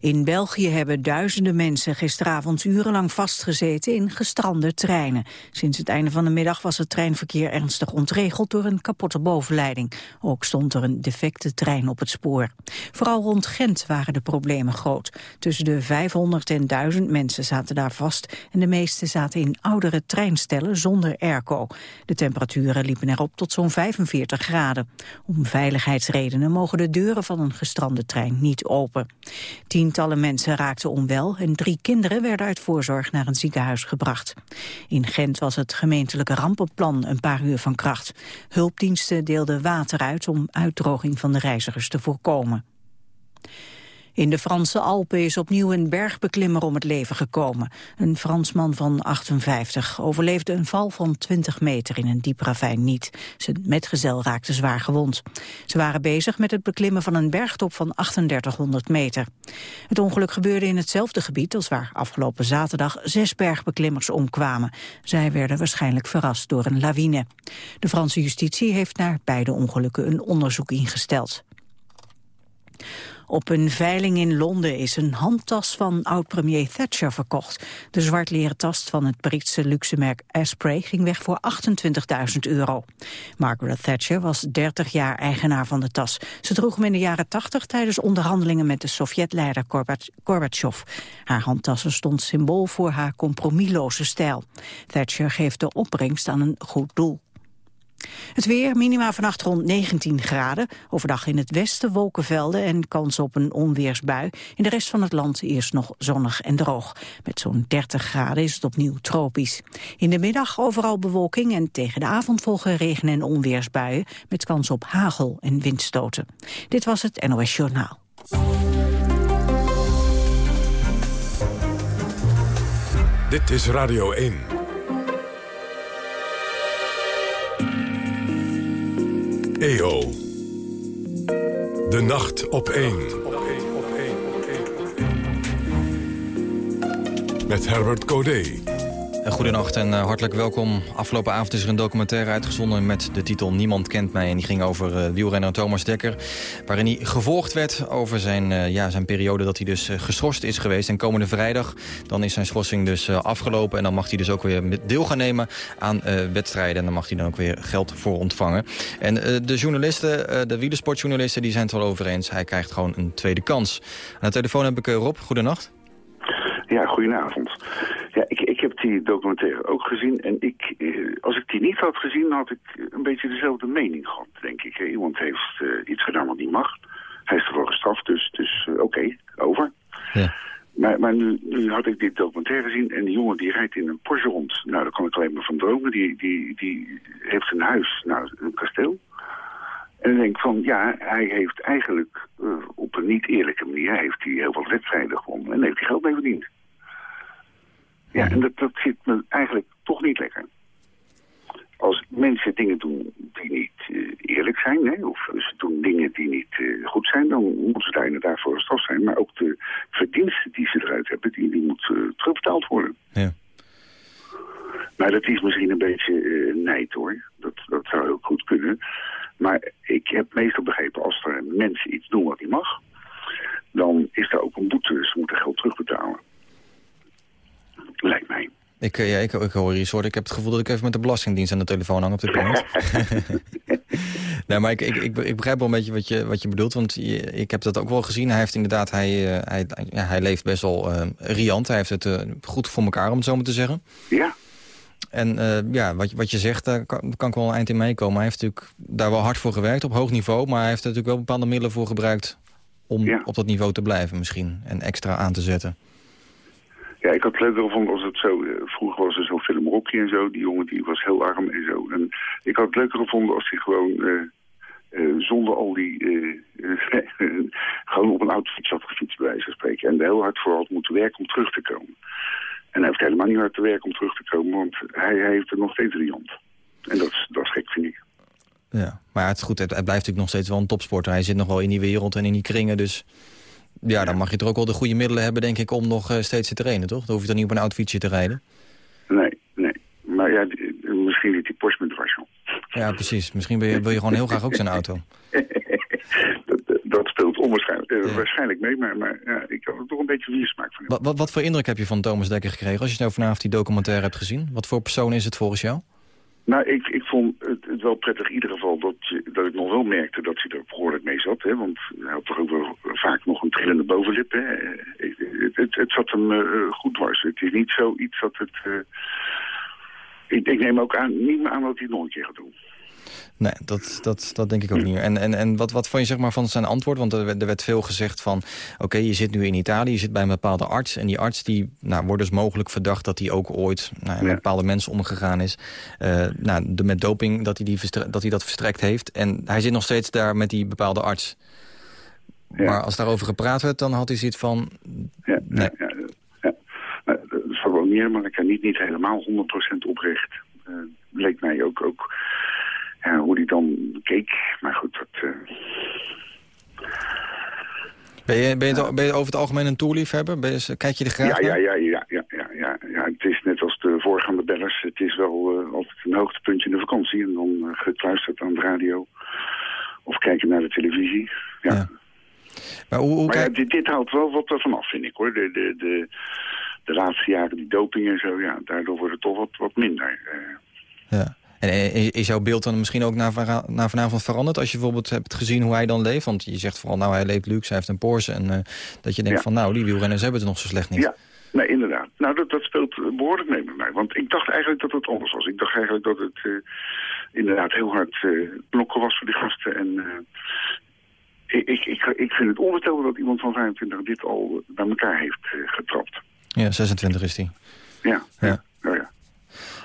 In België hebben duizenden mensen gisteravond urenlang vastgezeten in gestrande treinen. Sinds het einde van de middag was het treinverkeer ernstig ontregeld door een kapotte bovenleiding. Ook stond er een defecte trein op het spoor. Vooral rond Gent waren de problemen groot. Tussen de 500 en 1000 mensen zaten daar vast en de meeste zaten in oudere treinstellen zonder airco. De temperaturen liepen erop tot zo'n 45 graden. Om veiligheidsredenen mogen de deuren van een gestrande trein niet open. Tientallen mensen raakten onwel en drie kinderen werden uit voorzorg naar een ziekenhuis gebracht. In Gent was het gemeentelijke rampenplan een paar uur van kracht. Hulpdiensten deelden water uit om uitdroging van de reizigers te voorkomen. In de Franse Alpen is opnieuw een bergbeklimmer om het leven gekomen. Een Fransman van 58 overleefde een val van 20 meter in een diep ravijn niet. Zijn metgezel raakte zwaar gewond. Ze waren bezig met het beklimmen van een bergtop van 3800 meter. Het ongeluk gebeurde in hetzelfde gebied als waar afgelopen zaterdag zes bergbeklimmers omkwamen. Zij werden waarschijnlijk verrast door een lawine. De Franse justitie heeft naar beide ongelukken een onderzoek ingesteld. Op een veiling in Londen is een handtas van oud-premier Thatcher verkocht. De zwartleren tas van het Britse luxemerk Asprey ging weg voor 28.000 euro. Margaret Thatcher was 30 jaar eigenaar van de tas. Ze droeg hem in de jaren 80 tijdens onderhandelingen met de Sovjetleider Gorbachev. Haar handtassen stond symbool voor haar compromisloze stijl. Thatcher geeft de opbrengst aan een goed doel. Het weer, minima vannacht rond 19 graden. Overdag in het westen wolkenvelden en kans op een onweersbui. In de rest van het land eerst nog zonnig en droog. Met zo'n 30 graden is het opnieuw tropisch. In de middag overal bewolking en tegen de avond volgen regen- en onweersbuien... met kans op hagel en windstoten. Dit was het NOS Journaal. Dit is Radio 1. EO. De nacht op 1. Met Herbert Codé. Goedenacht en uh, hartelijk welkom. Afgelopen avond is er een documentaire uitgezonden met de titel Niemand kent mij. En die ging over uh, wielrenner Thomas Dekker. Waarin hij gevolgd werd over zijn, ja, zijn periode dat hij dus geschorst is geweest. En komende vrijdag dan is zijn schorsing dus afgelopen. En dan mag hij dus ook weer deel gaan nemen aan wedstrijden. En dan mag hij dan ook weer geld voor ontvangen. En de journalisten, de wielersportjournalisten, die zijn het wel over eens. Hij krijgt gewoon een tweede kans. Aan de telefoon heb ik Rob. Goedenacht. Ja, goedenavond. Ja, die documentaire ook gezien. En ik, eh, als ik die niet had gezien, had ik een beetje dezelfde mening gehad, denk ik. Iemand heeft uh, iets gedaan wat niet mag. Hij is ervoor gestraft, dus, dus uh, oké, okay, over. Ja. Maar, maar nu, nu had ik dit documentaire gezien en die jongen die rijdt in een Porsche rond. Nou, daar kan ik alleen maar van dromen. Die, die, die heeft een huis, nou, een kasteel. En ik denk van, ja, hij heeft eigenlijk uh, op een niet eerlijke manier... heeft hij heel veel wedstrijden gewonnen en heeft hij geld mee verdiend. Ja, en dat, dat zit me eigenlijk toch niet lekker. Als mensen dingen doen die niet uh, eerlijk zijn, hè, of ze doen dingen die niet uh, goed zijn, dan moeten ze daar inderdaad voor gestraft zijn. Maar ook de verdiensten die ze eruit hebben, die, die moeten uh, terugbetaald worden. Ja. Maar dat is misschien een beetje nijd hoor. Dat, dat zou ook goed kunnen. Maar ik heb meestal begrepen, als er mensen iets doen wat niet mag, dan is er ook een boete. Ze moeten geld terugbetalen. Lijkt mij. Ik, ja, ik, ik hoor hier soort. Ik heb het gevoel dat ik even met de Belastingdienst aan de telefoon hang op dit moment. nee, maar ik, ik, ik, ik, begrijp wel een beetje wat je, wat je bedoelt. Want je, ik heb dat ook wel gezien. Hij heeft inderdaad, hij, hij, ja, hij leeft best wel uh, riant. Hij heeft het uh, goed voor elkaar, om het zo maar te zeggen. Ja. En uh, ja, wat, wat je zegt, daar kan, kan ik wel een eind in meekomen. Hij heeft natuurlijk daar wel hard voor gewerkt, op hoog niveau. Maar hij heeft er natuurlijk wel bepaalde middelen voor gebruikt... om ja. op dat niveau te blijven misschien. En extra aan te zetten. Ja, ik had het gevonden als het zo... Uh, vroeger was er zo'n film Rocky en zo. Die jongen die was heel arm en zo. En ik had het leuker gevonden als hij gewoon... Uh, uh, zonder al die... gewoon op een autofiets had gefietst, bij wijze van spreken. En heel hard voor had moeten werken om terug te komen. En hij heeft helemaal niet hard te werken om terug te komen, want hij, hij heeft er nog steeds riant. En dat is, dat is gek, vind ik. Ja, maar het is goed, hij blijft natuurlijk nog steeds wel een topsporter. Hij zit nog wel in die wereld en in die kringen, dus... Ja, dan mag je er ook wel de goede middelen hebben, denk ik, om nog uh, steeds te trainen, toch? Dan hoef je dan niet op een oud fietsje te rijden. Nee, nee. Maar ja, misschien niet die Porsche met de Ja, precies. Misschien wil je, wil je gewoon heel graag ook zijn auto. dat, dat, speelt onwaarschijnlijk waarschijnlijk mee, maar, maar ja, ik had er toch een beetje wiersmaak van. Wat, wat, wat voor indruk heb je van Thomas Dekker gekregen als je nou vanavond die documentaire hebt gezien? Wat voor persoon is het volgens jou? Nou, ik, ik vond het, het, wel prettig in ieder geval dat, dat ik nog wel merkte dat hij er behoorlijk mee zat. Hè? Want hij had toch ook wel vaak nog een trillende bovenlip. Hè? Het, het, het, zat hem uh, goed dwars. Het is niet zoiets dat het... Uh, ik, ik, neem ook aan, niet meer aan dat hij nog een keer gaat doen. Nee, dat, dat, dat denk ik ook niet meer. En, en, en wat, wat vond je zeg maar, van zijn antwoord? Want er, er werd veel gezegd van... oké, je zit nu in Italië, je zit bij een bepaalde arts... en die arts die, nou, wordt dus mogelijk verdacht dat hij ook ooit nou, met bepaalde mensen omgegaan is. Uh, nou, de, met doping, dat hij, die dat hij dat verstrekt heeft. En hij zit nog steeds daar met die bepaalde arts. Ja. Maar als daarover gepraat werd, dan had hij zoiets van... Ja, nee. ja, ja, dat is wel meer, maar ik kan niet, niet helemaal 100% oprecht. Uh, leek mij ook... ook ja, hoe die dan keek. Maar goed, dat... Uh... Ben je, ben, je, ben je over het algemeen een toerliefhebber? Ben je, kijk je de graag ja, ja, ja, ja, ja, ja, ja, ja. Het is net als de voorgaande bellers. Het is wel uh, altijd een hoogtepuntje in de vakantie. En dan uh, gekluisterd aan de radio. Of kijken naar de televisie. Ja. ja. Maar, hoe, hoe maar dit, houdt wel wat ervan af, vind ik hoor. De, de, de, de laatste jaren die doping en zo, ja, daardoor wordt het toch wat, wat minder. ja. En is jouw beeld dan misschien ook naar vanavond veranderd... als je bijvoorbeeld hebt gezien hoe hij dan leeft? Want je zegt vooral, nou, hij leeft luxe, hij heeft een Porsche... en uh, dat je denkt ja. van, nou, die wielrenners hebben het nog zo slecht niet. Ja, nee, inderdaad. Nou, dat, dat speelt behoorlijk mee met mij. Want ik dacht eigenlijk dat het anders was. Ik dacht eigenlijk dat het uh, inderdaad heel hard uh, blokken was voor die gasten. En ik, ik, ik, ik vind het onvoorstelbaar dat iemand van 25 dit al bij elkaar heeft getrapt. Ja, 26 is hij. Ja, ja. ja. ja.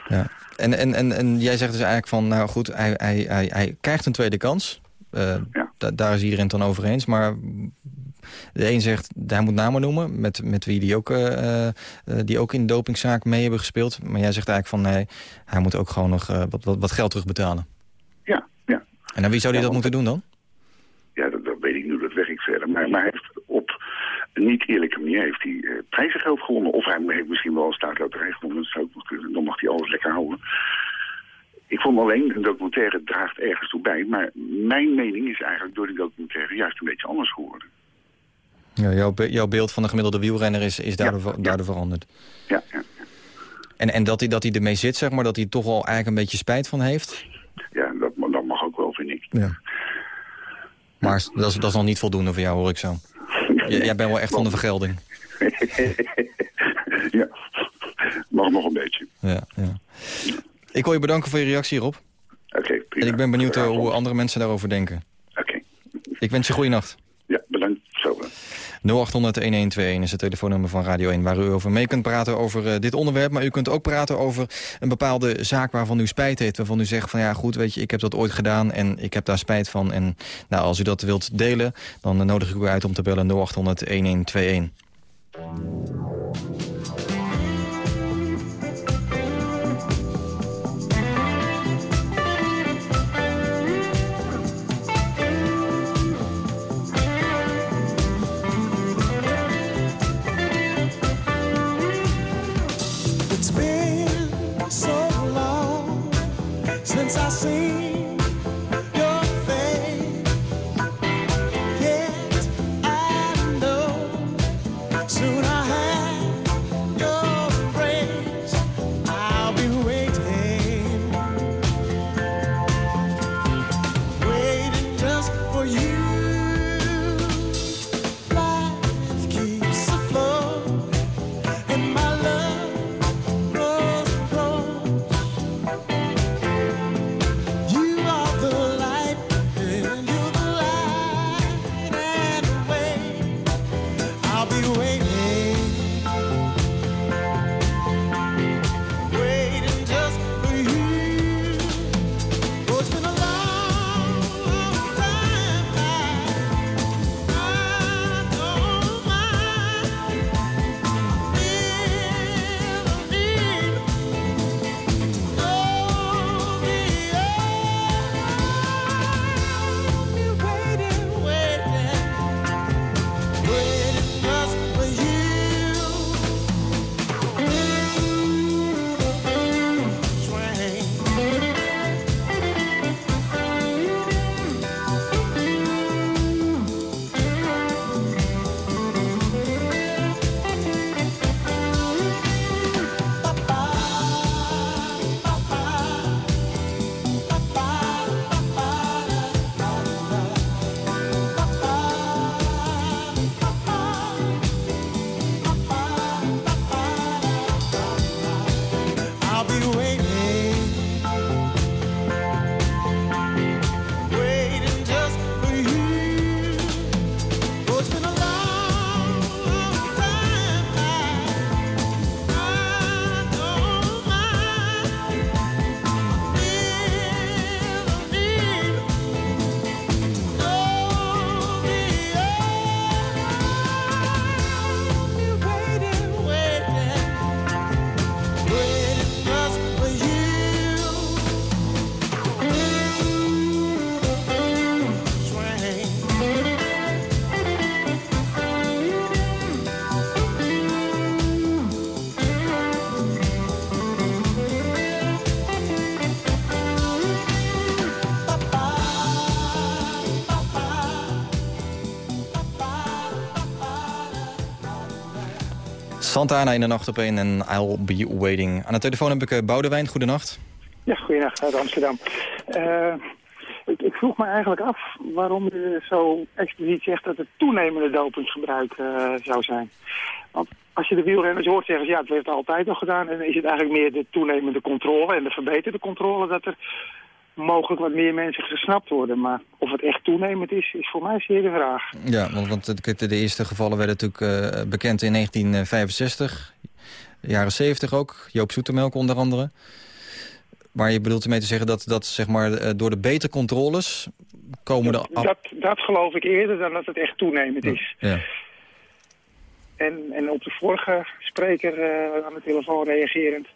ja. En, en, en, en jij zegt dus eigenlijk van, nou goed, hij, hij, hij, hij krijgt een tweede kans. Uh, ja. da daar is iedereen het dan over eens. Maar de een zegt, hij moet namen noemen, met, met wie die ook, uh, uh, die ook in de dopingzaak mee hebben gespeeld. Maar jij zegt eigenlijk van, nee, hij moet ook gewoon nog wat, wat, wat geld terugbetalen. Ja, ja. En aan wie zou hij ja, dat moeten doen dan? Ja, dat, dat weg ik verder. Maar, maar hij heeft op een niet eerlijke manier heeft hij uh, prijzengeld gewonnen. Of hij heeft misschien wel een staatsloterij gewonnen. Dat zou ook nog kunnen. Dan mag hij alles lekker houden. Ik vond alleen, een documentaire draagt ergens toe bij. Maar mijn mening is eigenlijk door die documentaire juist een beetje anders geworden. Ja, jouw, be jouw beeld van de gemiddelde wielrenner is, is daardoor, ja, ja. daardoor veranderd. Ja, ja. En, en dat hij, dat hij ermee zit, zeg maar, dat hij toch wel eigenlijk een beetje spijt van heeft? Ja, dat, dat mag ook wel, vind ik. Ja. Maar dat is, dat is nog niet voldoende voor jou, hoor ik zo. Jij bent wel echt van de vergelding. ja, mag nog een beetje. Ja, ja. Ik wil je bedanken voor je reactie hierop. Oké, okay. En ik ben benieuwd uh, hoe andere mensen daarover denken. Oké. Okay. Ik wens je goede nacht. Ja, bedankt. Zo. 0800-1121 is het telefoonnummer van Radio 1... waar u over mee kunt praten over uh, dit onderwerp. Maar u kunt ook praten over een bepaalde zaak waarvan u spijt heeft. Waarvan u zegt van ja goed, weet je, ik heb dat ooit gedaan... en ik heb daar spijt van. En nou, als u dat wilt delen, dan uh, nodig ik u uit om te bellen 0800-1121. Santana in de nacht op één en I'll be waiting. Aan de telefoon heb ik uh, Boudewijn. Goedenacht. Ja, goedenacht uit Amsterdam. Uh, ik, ik, vroeg me eigenlijk af waarom u zo expliciet zegt dat het toenemende dopingsgebruik uh, zou zijn. Want als je de wielrenners hoort zeggen, ja, het werd altijd al gedaan. En is het eigenlijk meer de toenemende controle en de verbeterde controle dat er mogelijk wat meer mensen gesnapt worden. Maar of het echt toenemend is, is voor mij zeer de vraag. Ja, want, want de, de eerste gevallen werden natuurlijk uh, bekend in 1965. Jaren 70 ook. Joop Zoetemelk onder andere. Maar je bedoelt ermee te zeggen dat, dat zeg maar, uh, door de betere controles komen de... Dat, dat geloof ik eerder dan dat het echt toenemend is. Ja. En, en op de vorige spreker uh, aan de telefoon reagerend...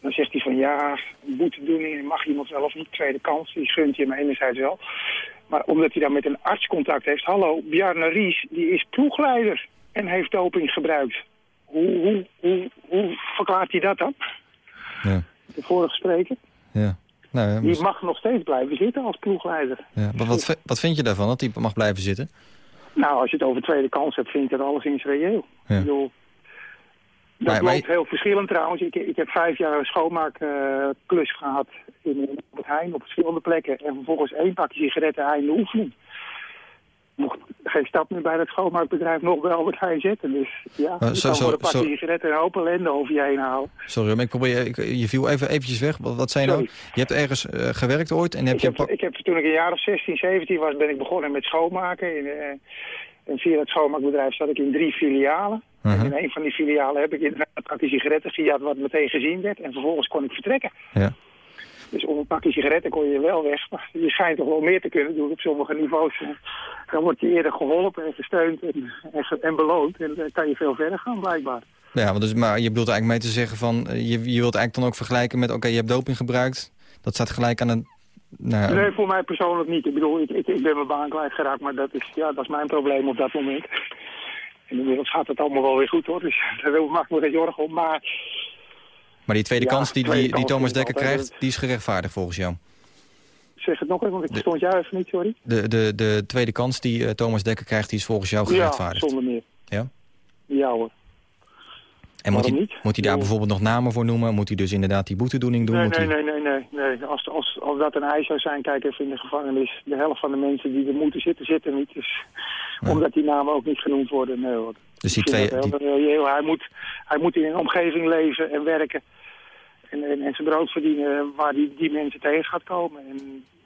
Dan zegt hij van ja, boetedoening mag iemand wel of niet. Tweede kans, die gunt je hem enerzijds wel. Maar omdat hij dan met een arts contact heeft. Hallo, Bjarne Ries, die is ploegleider en heeft doping gebruikt. Hoe, hoe, hoe, hoe verklaart hij dat dan? Ja. De vorige spreker. Ja. Nou, ja, Die mag nog steeds blijven zitten als ploegleider. Ja. Wat, wat, wat vind je daarvan, dat hij mag blijven zitten? Nou, als je het over tweede kans hebt, vind ik dat alleszins reëel. Ja. Ik bedoel, dat Maar- loopt heel verschillend trouwens. Ik, ik heb vijf jaar een schoonmaakklus gehad in Albert Heijn op verschillende plekken. En vervolgens één pakje sigaretten aan de oefening. Mocht geen stap meer bij dat schoonmaakbedrijf nog bij Albert Heijn zetten. Dus ja, je zo- zo- een pakje zo- sigaretten een hoop ellende over je heen halen. Sorry, maar ik probeer, ik- je viel even eventjes weg. Wat, je nou? Je hebt ergens eh, gewerkt ooit en heb Ik je heb, pak... ik heb, toen ik een jaar of 16, 17 was, ben ik begonnen met schoonmaken. In, eh, en via het schoonmaakbedrijf zat ik in drie filialen. Mhm. En in een van die filialen heb ik inderdaad een pakje sigaretten gejat wat meteen gezien werd. En vervolgens kon ik vertrekken. Ja. Dus om een pakje sigaretten kon je wel weg. Maar je schijnt toch wel meer te kunnen doen op sommige niveaus. Eh, Dan word je eerder geholpen en gesteund en, en, beloond. En dan kan je veel verder gaan blijkbaar. Ja, maar, dus, maar je bedoelt eigenlijk mee te zeggen van... eh, Je, je wilt eigenlijk dan ook vergelijken met... Oké, je hebt doping gebruikt. Dat staat gelijk aan een... Nou, Nee, voor mij persoonlijk niet. Ik bedoel, ik, ik, ik ben mijn baan kwijtgeraakt, maar dat is, ja, dat is mijn probleem op dat moment. En inmiddels gaat het allemaal wel weer goed hoor, dus daar maak ik me geen zorgen om. Maar maar die tweede Ja, kans die, tweede die, die Thomas Dekker krijgt... die is gerechtvaardigd volgens jou. zeg het nog even, want ik verstond jou even niet, sorry. De, de, de tweede kans die eh, Thomas Dekker krijgt... die is volgens jou Ja, gerechtvaardigd. zonder meer. Ja? Ja hoor. en moet hij, moet hij daar bijvoorbeeld nog namen voor noemen? Moet hij dus inderdaad die boetedoening doen? Nee, nee, nee, nee, nee. Als, als, als dat een eis zou zijn, kijk even in de gevangenis. De helft van de mensen die er moeten zitten, zitten niet. Dus, Ja. Omdat die namen ook niet genoemd worden. Nee, hoor. Dus die twee... dat Die, heel reëel. Hij, moet, hij moet in een omgeving leven en werken. En, en, en zijn brood verdienen waar die, die mensen tegen gaat komen. En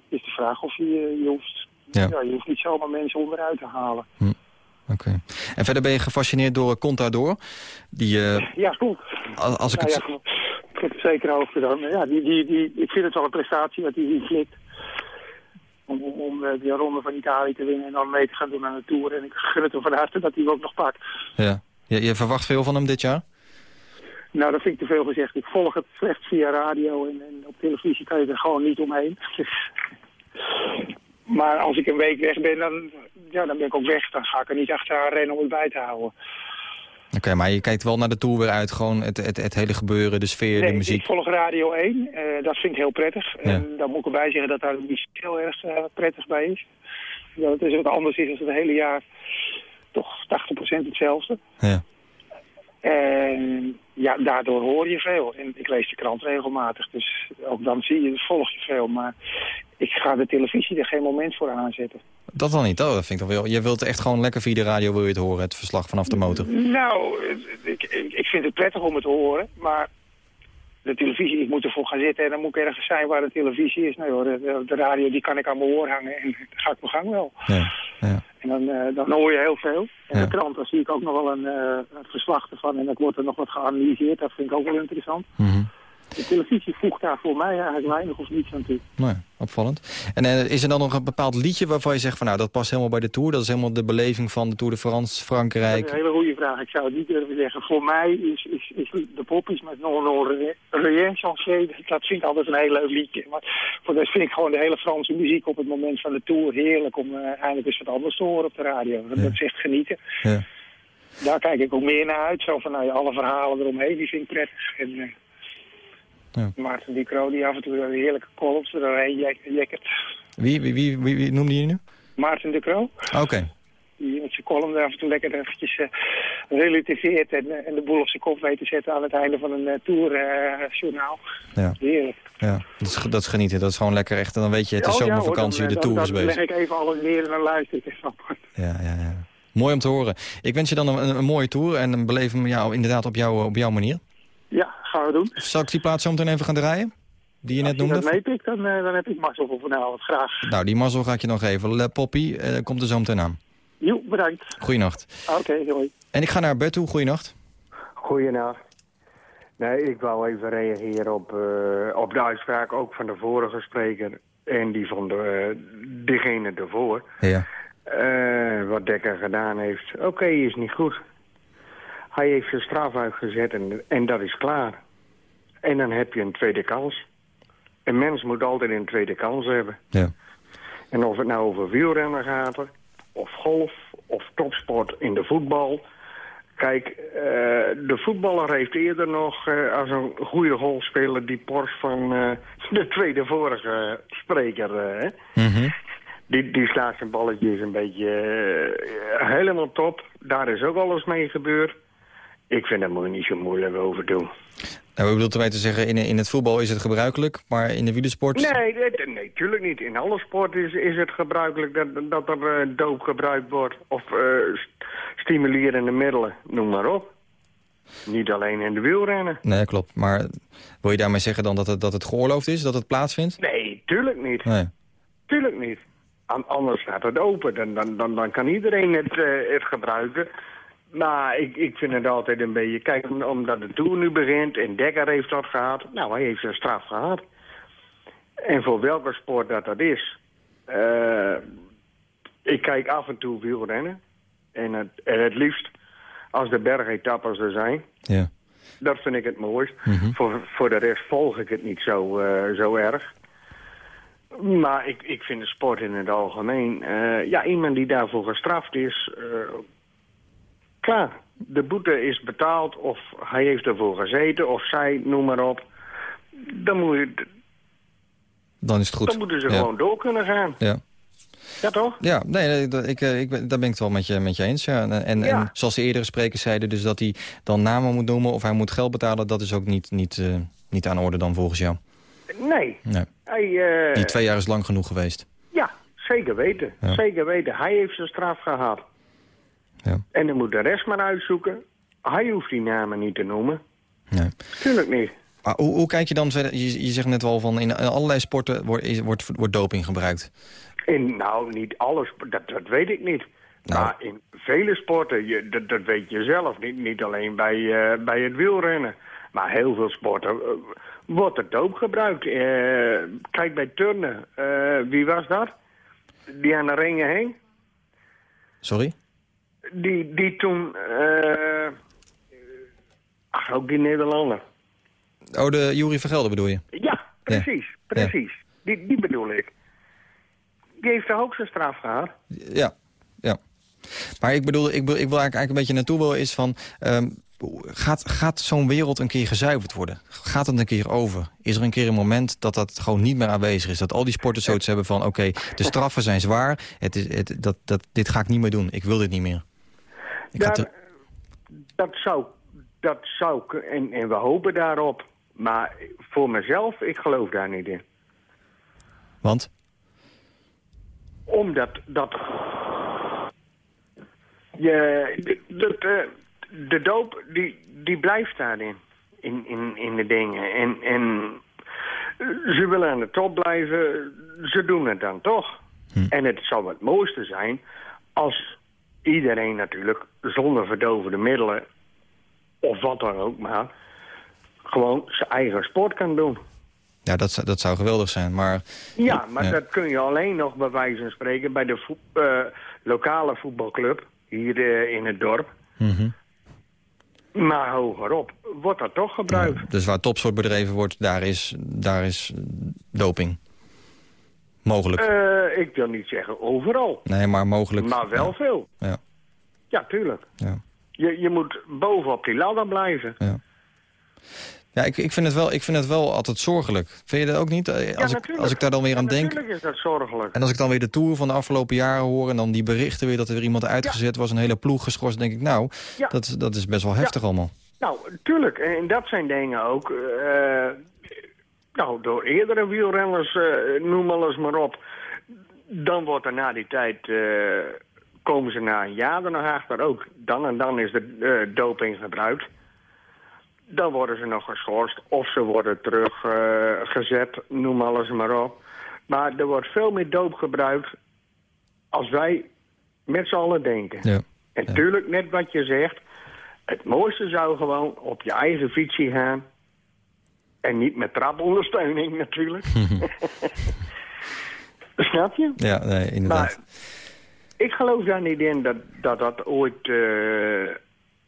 het is de vraag of je, je hoeft... Ja. Ja. je hoeft niet zomaar mensen onderuit te halen. Oké. En verder ben je gefascineerd door Contador. Die, eh, Ja, klopt. als als ik Nou het... ja, ik heb het zeker over dan. Ja, die, die, die, ik vind het wel een prestatie wat hij hier flikt. Om, om, om eh, die ronde van Italië te winnen en dan mee te gaan doen aan de Tour. En ik gun het hem van harte dat hij hem ook nog pakt. Ja. Je, je verwacht veel van hem dit jaar? Nou, dat vind ik te veel gezegd. Ik volg het slechts via radio en, en op televisie kan je er gewoon niet omheen. Maar als ik een week weg ben, dan, ja, dan ben ik ook weg. Dan ga ik er niet achteraan rennen om het bij te houden. Oké, maar je kijkt wel naar de Tour weer uit. Gewoon het, het, het hele gebeuren, de sfeer, de muziek. ik volg Radio 1. eh, dat vind ik heel prettig. En dan moet ik erbij zeggen dat daar de muziek heel erg eh, prettig bij is. Dat het is wat anders is als het hele jaar toch 80% hetzelfde. Ja. En ja, daardoor hoor je veel. En ik lees de krant regelmatig, dus ook dan zie je, volg je veel. Maar ik ga de televisie er geen moment voor aanzetten. Dat dan niet, oh, dat vind ik toch wel. Je wilt echt gewoon lekker via de radio wil je het horen, het verslag vanaf de motor. Nou, ik, ik, ik vind het prettig om het te horen, maar de televisie, ik moet ervoor gaan zitten en dan moet ik ergens zijn waar de televisie is. Nou joh, de, de radio die kan ik aan mijn oor hangen en dan ga ik mijn gang wel. Ja, ja. En dan, dan hoor je heel veel. En Ja. de krant, daar zie ik ook nog wel een, een verslag ervan en dat wordt er nog wat geanalyseerd. Dat vind ik ook wel interessant. Mhm. De televisie voegt daar voor mij eigenlijk weinig of niets aan toe. Ja, opvallend. En eh, is er dan nog een bepaald liedje waarvan je zegt van nou dat past helemaal bij de Tour? Dat is helemaal de beleving van de Tour de France, Dat Frankrijk. is een hele goede vraag. Ik zou het niet durven zeggen. Voor mij is, is, is de poppies met Non Non Rien Chancé, dat vind ik altijd een heel leuk liedje. Maar voor dat vind ik gewoon de hele Franse muziek op het moment van de Tour heerlijk om eh, eindelijk eens wat anders te horen op de radio. Dat, Ja. dat is echt genieten. Ja. Daar kijk ik ook meer naar uit. Zo van nou, alle verhalen eromheen, die vind ik prettig. En, eh, Ja. Maarten Ducro, die af en toe een heerlijke columns doorheen jekkert. Wie, wie, wie, wie, wie noemde je nu? Maarten Ducro, Oké. die met zijn column af en toe lekker eventjes eh, relativeert en, eh, en de boel op zijn kop weet te zetten aan het einde van een uh, tourjournaal. Ja. Heerlijk. Ja, dat is, dat is genieten. Dat is gewoon lekker echt. En dan weet je, het is Oh, ja, hoor, zomervakantie, dan, de eh, tour dan, is dan bezig. leg ik even alles neer en dan luister ik even apart. Ja, ja, ja. Mooi om te horen. Ik wens je dan een, een mooie tour en dan beleef hem jou inderdaad op, jou, op jouw manier. Gaan we doen. Zal ik die plaats zo meteen even gaan draaien? Die je net Als je noemde? dat meepikt, dan, eh, dan heb ik mazzel voor vanavond. Graag. Nou, die mazzel ga ik je nog geven. Le Poppy eh, komt er zo meteen aan. Jo, bedankt. Goeienacht. Oké, hoi. En ik ga naar Bert toe. Goeienacht. Goedenacht. Nee, ik wou even reageren op, eh, op de uitspraak ook van de vorige spreker en die van de, degene ervoor. Ja. Eh, wat Dekker gedaan heeft. Oké, is niet goed. Hij heeft zijn straf uitgezet en, en dat is klaar. En dan heb je een tweede kans. Een mens moet altijd een tweede kans hebben. Ja. En of het nou over wielrennen gaat, of golf, of topsport in de voetbal. Kijk, eh, de voetballer heeft eerder nog eh, als een goede golfspeler die Porsche van eh, de tweede vorige spreker. Mhm. die, die slaat zijn balletjes een beetje helemaal top. Daar is ook alles mee gebeurd. Ik vind daar moet je niet zo moeilijk over doen. Nou, we bedoelt ermee te zeggen, in, in het voetbal is het gebruikelijk, maar in de wielersport... Nee, nee, nee, tuurlijk niet. In alle sporten is, is het gebruikelijk dat, dat er eh, doop gebruikt wordt. Of eh, st- stimulerende middelen, noem maar op. Niet alleen in de wielrennen. Nee, klopt. Maar wil je daarmee zeggen dan dat het, dat het geoorloofd is, dat het plaatsvindt? Nee, tuurlijk niet. Nee. Tuurlijk niet. An- anders staat het open. Dan, dan, dan, dan kan iedereen het, eh, het gebruiken. Maar ik, ik vind het altijd een beetje... Kijk, om- omdat de Tour nu begint en Dekker heeft dat gehad. Nou, hij heeft zijn straf gehad. En voor welke sport dat dat is... eh, ik kijk af en toe wielrennen. En het, en het liefst als de bergetappers er zijn. Ja. Dat vind ik het mooist. Mhm. voor, voor de rest volg ik het niet zo, eh, zo erg. Maar ik, ik vind de sport in het algemeen... eh, ja, iemand die daarvoor gestraft is... klaar, de boete is betaald... of hij heeft ervoor gezeten, of zij, noem maar op. Dan, moet je, Dan is het goed. dan moeten ze Ja. gewoon door kunnen gaan. Ja. Ja, toch? Ja, nee, ik, eh, ik, daar ben ik het wel met je, met je eens. Ja. En, en, Ja. en zoals de eerdere sprekers zeiden, dus dat hij dan namen moet noemen... of hij moet geld betalen, dat is ook niet, niet, eh, niet aan de orde dan volgens jou. Nee. Nee. Hij, eh, Die twee jaar is lang genoeg geweest. Ja, zeker weten. Ja. Zeker weten. Hij heeft zijn straf gehad. Ja. En dan moet de rest maar uitzoeken. Hij hoeft die namen niet te noemen. Nee. Tuurlijk niet. Maar hoe, hoe kijk je dan verder? Je, je zegt net wel van in allerlei sporten wordt, wordt, wordt doping gebruikt. In, nou, niet alles, dat, dat weet ik niet. Nou. Maar in vele sporten, je, dat, dat weet je zelf. Niet, niet alleen bij, eh, bij het wielrennen. Maar heel veel sporten eh, wordt er doop gebruikt. Eh, kijk bij turnen. Wie was dat? Die aan de ringen hing? Sorry? Die, die toen... eh ach, ook die Nederlander. Oh, de Jury Vergelder bedoel je? Ja, precies. Precies. Die, die bedoel ik. Die heeft de hoogste straf gehad. Ja, ja. Maar ik bedoel, ik, bedoel, ik wil eigenlijk, eigenlijk een beetje naartoe wil is van... ehm, gaat gaat zo'n wereld een keer gezuiverd worden? Gaat het een keer over? Is er een keer een moment dat dat gewoon niet meer aanwezig is? Dat al die sporters zoiets hebben van... oké, de straffen zijn zwaar, het is, het, dat, dat, dit ga ik niet meer doen. Ik wil dit niet meer. Ik ga Daar, te- dat zou, dat zou, en, en we hopen daarop. Maar voor mezelf, ik geloof daar niet in. want? Omdat dat... Je, dat, eh, de doop, die, die blijft daarin. In, in, in de dingen. En, en ze willen aan de top blijven. Ze doen het dan toch. En het zou het mooiste zijn als iedereen natuurlijk zonder verdovende middelen... of wat dan ook maar... gewoon zijn eigen sport kan doen. Ja, dat, zou- dat zou geweldig zijn, maar... Ja, maar Ja. dat kun je alleen nog bij wijze van spreken bij de voet- eh, lokale voetbalclub hier eh, in het dorp. Mhm. Maar hogerop wordt dat toch gebruikt. Dus waar topsport bedreven wordt, daar is, daar is doping. Mogelijk. Eh, ik wil niet zeggen overal, nee, maar mogelijk. maar wel Ja, veel. Ja, Ja, tuurlijk. ja. Je, je moet bovenop die ladder blijven. Ja, Ja, ik, ik, vind het wel, ik vind het wel altijd zorgelijk. Vind je dat ook niet? Eh, Als, ik, als ik daar dan weer aan Ja, denk... Natuurlijk is dat zorgelijk. En als ik dan weer de Tour van de afgelopen jaren hoor... en dan die berichten weer dat er weer iemand uitgezet was... een hele ploeg geschorst, denk ik, nou, dat, dat is best wel heftig allemaal. Nou, tuurlijk. En dat zijn dingen ook... eh, nou, door eerdere wielrenners, eh, noem alles maar op. Dan wordt er na die tijd... eh, komen ze na een jaar er nog achter ook. Dan en dan is de eh, doping gebruikt. Dan worden ze nog geschorst. Of ze worden teruggezet, gezet, noem alles maar op. Maar er wordt veel meer doop gebruikt... als wij met z'n allen denken. Ja. En tuurlijk, net wat je zegt... Het mooiste zou gewoon op je eigen fietsie gaan. En niet met trapondersteuning natuurlijk. Snap je? Ja, nee, inderdaad. Maar ik geloof daar niet in dat dat, dat ooit, eh,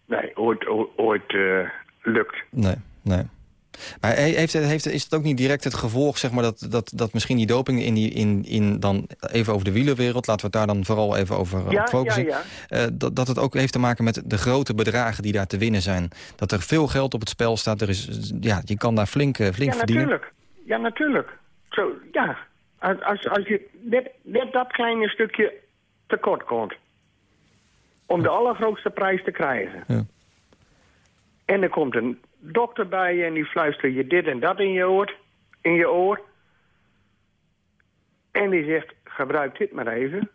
nee, ooit, ooit, ooit eh, lukt. Nee, nee. Maar he- heeft heeft, is het ook niet direct het gevolg, zeg maar, dat, dat, dat misschien die doping in, die, in, in dan even over de wielerwereld, laten we het daar dan vooral even over eh, Ja, focussen, ja, eh, dat, dat het ook heeft te maken met de grote bedragen die daar te winnen zijn. Dat er veel geld op het spel staat, er is, ja, je kan daar flink, eh, flink Ja, verdienen. natuurlijk. Ja, natuurlijk. Zo, ja. Als, als, als je net, net dat kleine stukje tekort komt. Om de allergrootste prijs te krijgen. Ja. En er komt een dokter bij je en die fluistert je dit en dat in je oor. In je oor. En die zegt, gebruik dit maar even.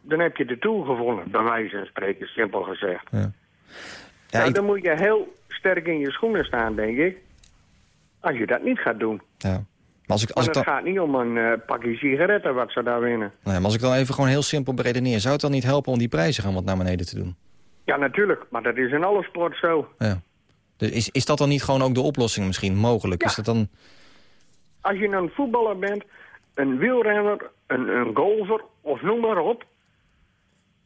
Dan heb je de tool gewonnen, bij wijze van spreken, simpel gezegd. Ja, nou, ik- dan moet je heel sterk in je schoenen staan, denk ik. Als je dat niet gaat doen. ja. Maar als ik, als, het dan, gaat niet om een eh, pakje sigaretten wat ze daar winnen. nee, maar als ik dan even gewoon heel simpel beredeneer... zou het dan niet helpen om die prijzen gaan wat naar beneden te doen? Ja, natuurlijk. Maar dat is in alle sport zo. Ja. Dus is, is dat dan niet gewoon ook de oplossing misschien mogelijk? Ja. Is dat dan... Als je een voetballer bent, een wielrenner, een, een golfer of noem maar op.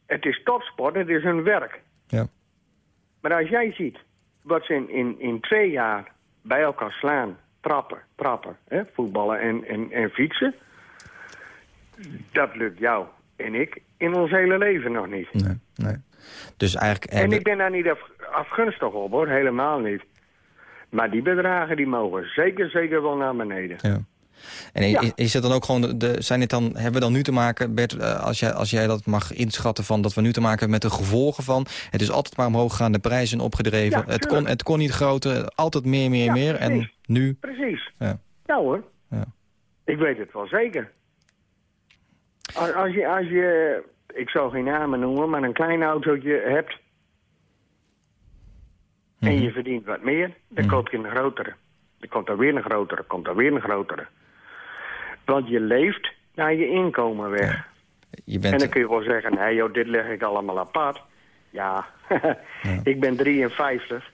Het is topsport, het is hun werk. Ja. Maar als jij ziet wat ze in, in, in twee jaar bij elkaar slaan, trappen, trappen, hè, voetballen en, en, en fietsen. Dat lukt jou en ik in ons hele leven nog niet. Nee, nee. Dus eigenlijk... En ik ben daar niet af, afgunstig op hoor, helemaal niet. Maar die bedragen die mogen zeker, zeker wel naar beneden. Ja. En Ja. is, het dan ook gewoon, de, de- zijn het dan, hebben we dan nu te maken, Bert, eh, als jij, als jij dat mag inschatten van dat we nu te maken hebben met de gevolgen van, het is altijd maar omhoog gegaan, de prijzen opgedreven, Ja, het, kon, het kon niet groter, altijd meer, meer, Ja, meer en precies. nu, Precies. ja, hoor, ja. ik weet het wel zeker. Als, als, je, als je, ik zal geen namen noemen, maar een klein autootje hebt... Mhm. en je verdient wat meer, dan koop je een grotere. Dan komt er weer een grotere, komt er weer een grotere. Want je leeft naar je inkomen weg. je En bent, dan kun je wel zeggen, nee joh, dit leg ik allemaal apart. Ja, ik ben 53.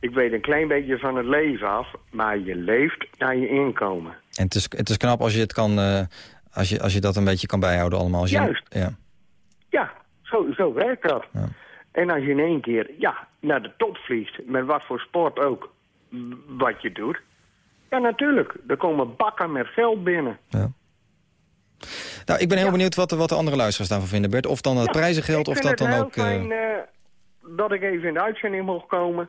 Ik weet een klein beetje van het leven af, maar je leeft naar je inkomen. en het is, het is knap als je het kan, eh, als, je, als je dat een beetje kan bijhouden allemaal. Als je, Juist. Ja, Ja, zo, zo werkt dat. Ja. En als je in één keer ja, naar de top vliegt, met wat voor sport ook, wat je doet. Ja, natuurlijk. Er komen bakken met geld binnen. ja. Nou, ik ben heel benieuwd wat de, wat de andere luisteraars daarvan vinden, Bert. Of dan het Ja, prijzengeld, of dat dan ook... eh, Fijn, eh, dat ik even in de uitzending mocht komen.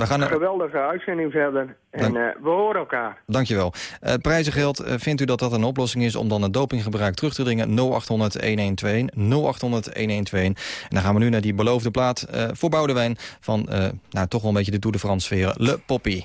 We gaan er, Geweldige uitzending verder. En Dank- eh, we horen elkaar. Dankjewel. Uh, prijzengeld, eh, vindt u dat dat een oplossing is om dan het dopinggebruik terug te dringen? 0800-1121, 0800-1121. En dan gaan we nu naar die beloofde plaat voor Boudewijn van nou, toch wel een beetje de Tour de France. Le Poppy.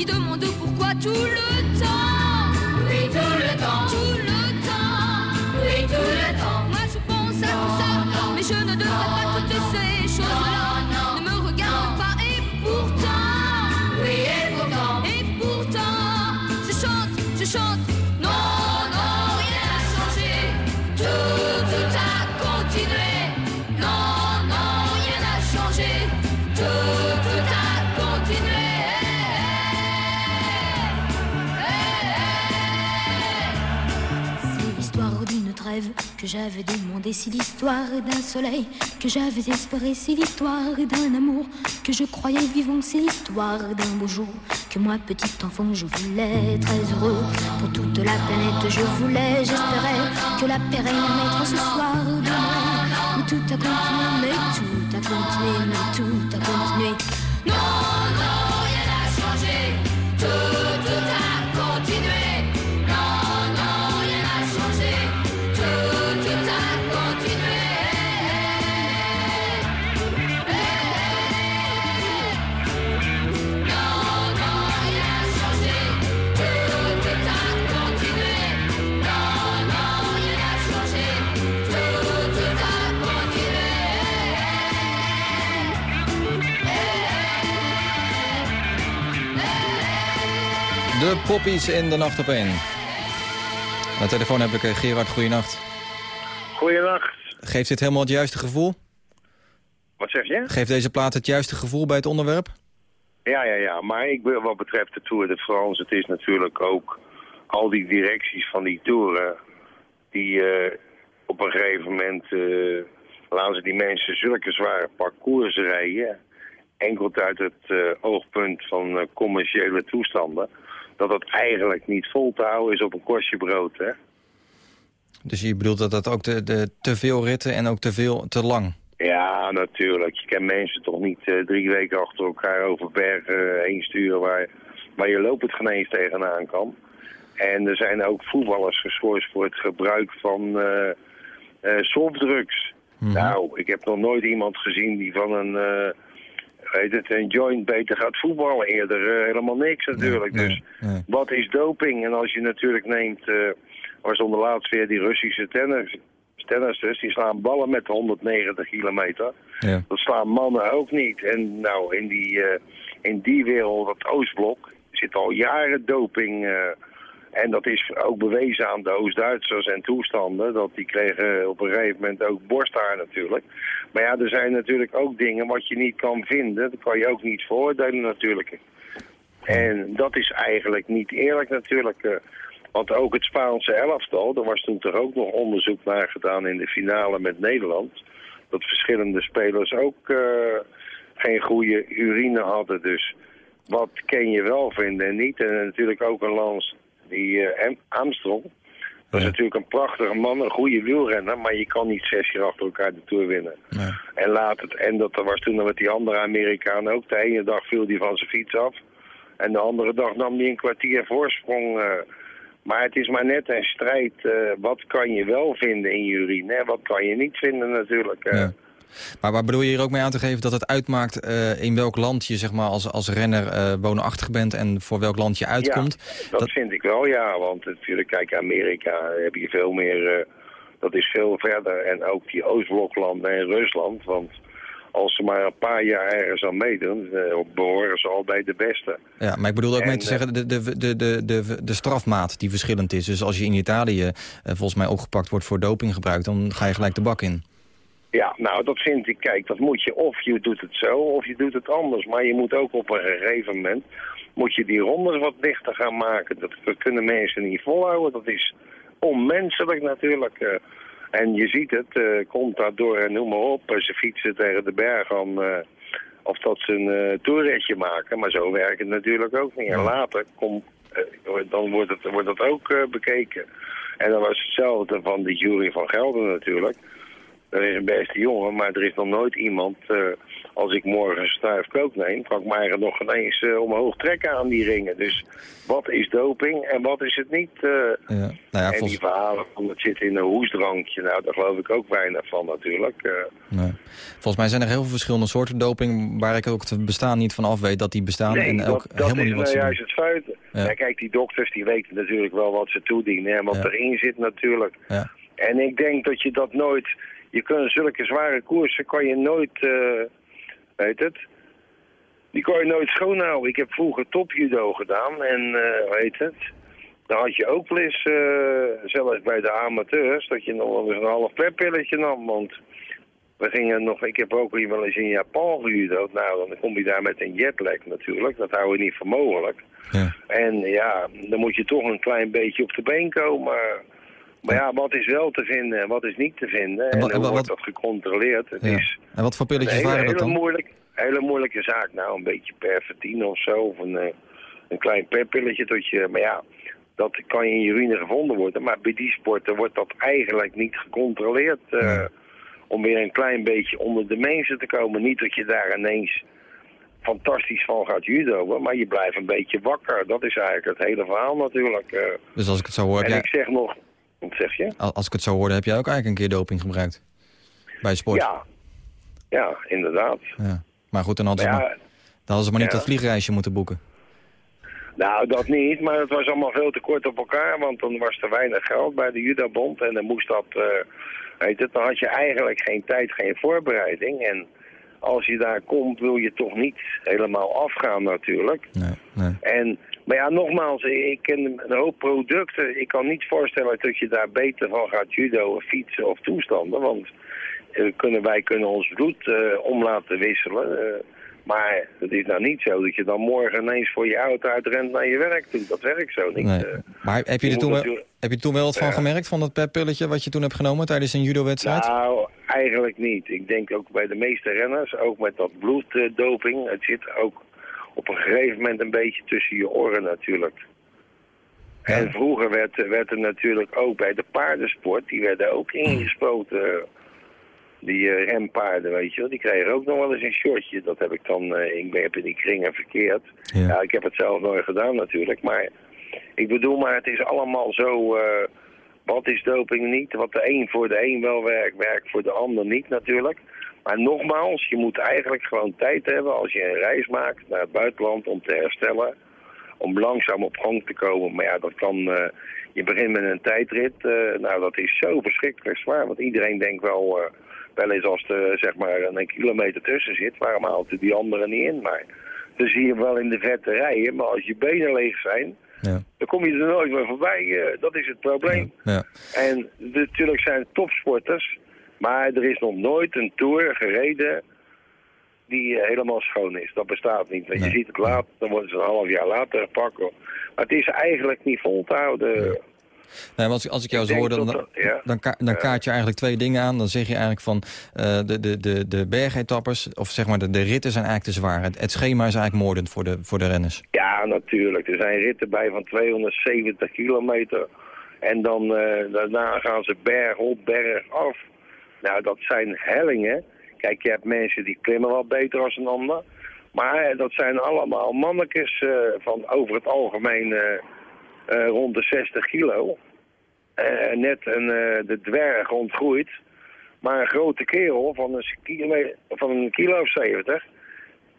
qui demande pourquoi tout le j'avais demandé, c'est l'histoire d'un soleil que j'avais espéré, c'est l'histoire d'un amour que je croyais vivant, c'est l'histoire d'un beau jour que moi, petit enfant, je voulais très heureux pour toute la planète. Je voulais, j'espérais que la paix règne maître ce soir de Noël. Mais tout a continué, mais tout a continué, mais tout a continué. De poppies in de nacht op één. Aan de telefoon heb ik eh, Gerard, goeienacht. Goeienacht. Geeft dit helemaal het juiste gevoel? Wat zeg je? Geeft deze plaat het juiste gevoel bij het onderwerp? Ja, ja, ja. Maar ik, wil- wat betreft de Tour de France, het is natuurlijk ook al die directies van die toeren... die eh, op een gegeven moment eh, laten ze die mensen zulke zware parcours rijden... enkel uit het eh, oogpunt van commerciële toestanden... dat het eigenlijk niet vol te houden is op een korstje brood, hè? Dus je bedoelt dat dat ook de, de te veel ritten en ook te veel te lang? Ja, natuurlijk. Je kan mensen toch niet eh, drie weken achter elkaar over bergen heen sturen waar, waar je lopend geen eens tegenaan kan. En er zijn ook voetballers geschorst voor het gebruik van eh, eh, softdrugs. Nou, ik heb nog nooit iemand gezien die van een, eh, weet het, een joint beter gaat voetballen. Eerder eh, helemaal niks natuurlijk. dus nee. wat is doping? En als je natuurlijk neemt, eh was onder laatst weer die Russische tennis, tennissers, die slaan ballen met 190 kilometer. Ja. Dat slaan mannen ook niet. En nou, in die, eh, in die wereld, dat Oostblok, zit al jaren doping. eh, en dat is ook bewezen aan de Oost-Duitsers en toestanden. Dat die kregen op een gegeven moment ook borsthaar natuurlijk. Maar ja, er zijn natuurlijk ook dingen wat je niet kan vinden. Dat kan je ook niet veroordelen natuurlijk. En dat is eigenlijk niet eerlijk natuurlijk. eh, Want ook het Spaanse elftal, er was toen toch ook nog onderzoek naar gedaan in de finale met Nederland. Dat verschillende spelers ook eh, geen goede urine hadden. Dus wat kan je wel vinden en niet. En natuurlijk ook een lans, die eh, Armstrong. Dat is natuurlijk een prachtige man, een goede wielrenner. Maar je kan niet zes jaar achter elkaar de Tour winnen. En, laat het, en dat er was toen met die andere Amerikaan ook. De ene dag viel hij van zijn fiets af. En de andere dag nam hij een kwartier voorsprong. eh. maar het is maar net een strijd. eh, wat kan je wel vinden in je urine? en Wat kan je niet vinden natuurlijk. eh. Maar waar bedoel je hier ook mee aan te geven dat het uitmaakt eh, in welk land je zeg maar, als, als renner woonachtig bent en voor welk land je uitkomt? Ja, dat, vind ik wel, ja. Want natuurlijk, kijk, Amerika heb je veel meer... eh, dat is veel verder. En ook die Oostbloklanden en Rusland. Want als ze maar een paar jaar ergens aan meedoen... eh, behoren ze al bij de beste. Ja, maar ik bedoel ook mee te zeggen de, de, de, de, de, de strafmaat die verschillend is. Dus als je in Italië eh, volgens mij opgepakt wordt voor dopinggebruik, dan ga je gelijk de bak in. Ja, nou, dat vind ik, kijk, dat moet je, of je doet het zo, of je doet het anders. Maar je moet ook op een gegeven moment, moet je die rondes wat dichter gaan maken. Dat kunnen mensen niet volhouden, dat is onmenselijk natuurlijk. eh. en je ziet het, eh, komt daardoor, en noem maar op, eh, ze fietsen tegen de berg aan, of dat ze een eh toeretje maken. Maar zo werkt het natuurlijk ook niet. En later komt, dan wordt het, wordt het ook bekeken. En dat was hetzelfde van de jury van Gelder natuurlijk. Dat is een beste jongen, maar er is nog nooit iemand... eh, als ik morgen een stuif kook neem, kan ik mij er nog ineens eh, omhoog trekken aan die ringen. Dus wat is doping en wat is het niet? eh, Ja. Nou ja, en die verhalen van het zit in een hoesdrankje, nou daar geloof ik ook weinig van natuurlijk. nee. volgens mij zijn er heel veel verschillende soorten doping... waar ik ook het bestaan niet van af weet dat die bestaan. Nee, en ook dat, dat helemaal is niet wat nou juist het feit. Ja. Ja, kijk, die dokters die weten natuurlijk wel wat ze toedienen en wat Ja. erin zit natuurlijk. Ja. En ik denk dat je dat nooit... Je kunt zulke zware koersen kan je nooit... eh weet het? Die kan je nooit schoonhouden. Ik heb vroeger topjudo gedaan en eh weet het... Dan had je ook wel eens, eh, zelfs bij de amateurs, dat je nog wel eens een half pilletje nam. Want we gingen nog, ik heb ook wel eens in Japan gejudo. Nou, dan kom je daar met een jetlag natuurlijk. Dat hou je niet voor mogelijk. Ja. En ja, dan moet je toch een klein beetje op de been komen. Maar ja, wat is wel te vinden en wat is niet te vinden? En En, wa- hoe wa- wordt dat gecontroleerd? Het Ja. is En wat voor pilletjes hele, waren dat hele, dan? moeilijk, hele moeilijke zaak. Nou, een beetje pervertine of zo. Of een, eh, een klein perpilletje tot je... Maar ja, dat kan in je urine gevonden worden. Maar bij die sporten wordt dat eigenlijk niet gecontroleerd. eh, Ja. Om weer een klein beetje onder de mensen te komen. Niet dat je daar ineens fantastisch van gaat judoën. Maar je blijft een beetje wakker. Dat is eigenlijk het hele verhaal natuurlijk. eh. Dus als ik het zo hoor, en ik zeg nog... Wat zeg je? als ik het zo hoorde, heb jij ook eigenlijk een keer doping gebruikt? Bij sport? Ja. Ja, inderdaad. Ja. Maar goed, dan hadden, ze, ja, maar, dan hadden ze maar niet Ja. dat vliegreisje moeten boeken. Nou, dat niet, maar het was allemaal veel te kort op elkaar, want dan was er weinig geld bij de Judabond en dan moest dat, eh weet het, dan had je eigenlijk geen tijd, geen voorbereiding. En als je daar komt, wil je toch niet helemaal afgaan natuurlijk. Nee, nee. En, maar ja, nogmaals, ik ken een hoop producten. Ik kan niet voorstellen dat je daar beter van gaat judo, fietsen of toestanden. Want eh, kunnen, wij kunnen ons bloed eh, om laten wisselen. eh, maar het is nou niet zo dat je dan morgen ineens voor je auto uitrent naar je werk toe. Dat werkt zo niet. nee. Maar heb je, je er toen wel, natuurlijk- heb je er toen wel wat van Ja. gemerkt, van dat pilletje wat je toen hebt genomen tijdens een judo-wedstrijd? Nou, eigenlijk niet. Ik denk ook bij de meeste renners, ook met dat bloeddoping, het zit ook op een gegeven moment een beetje tussen je oren natuurlijk. Ja. En vroeger werd, werd er natuurlijk ook bij de paardensport, die werden ook ingespoten. Die eh, rempaarden, weet je wel, die kregen ook nog wel eens een shotje. Dat heb ik dan, eh, ik ben heb in die kringen verkeerd. Ja. Ja, ik heb het zelf nooit gedaan natuurlijk, maar ik bedoel maar, het is allemaal zo, eh, wat is doping niet? Wat de een voor de een wel werkt, werkt voor de ander niet natuurlijk. Maar nogmaals, je moet eigenlijk gewoon tijd hebben als je een reis maakt naar het buitenland om te herstellen. Om langzaam op gang te komen. Maar ja, dat kan, eh, je begint met een tijdrit. eh, nou, dat is zo verschrikkelijk zwaar. Want iedereen denkt wel, eh, wel eens als er zeg maar een kilometer tussen zit, waarom haalt die anderen niet in? Maar dan zie je wel in de vette rijden. Maar als je benen leeg zijn, Ja. dan kom je er nooit meer voorbij. dat is het probleem. Ja. En natuurlijk zijn topsporters, maar er is nog nooit een tour gereden die eh, helemaal schoon is. Dat bestaat niet. Want Nee. je ziet het laat, dan worden ze een half jaar later gepakt. hoor. Maar het is eigenlijk niet vol te houden. Nee, als, als ik jou zo hoorde, dan, dan, dan kaart je eigenlijk twee dingen aan. Dan zeg je eigenlijk van eh, de, de, de, de bergetappers, of zeg maar de, de ritten zijn eigenlijk te zwaar. Het, het schema is eigenlijk moordend voor de, voor de renners. Ja, natuurlijk. Er zijn ritten bij van 270 kilometer. En dan eh, daarna gaan ze berg op, berg af. Nou, dat zijn hellingen. Kijk, je hebt mensen die klimmen wat beter als een ander. Maar eh, dat zijn allemaal mannetjes eh, van over het algemeen eh, rond de 60 kilo. Net een, de dwerg ontgroeid. Maar een grote kerel van een, kilo, van een kilo of 70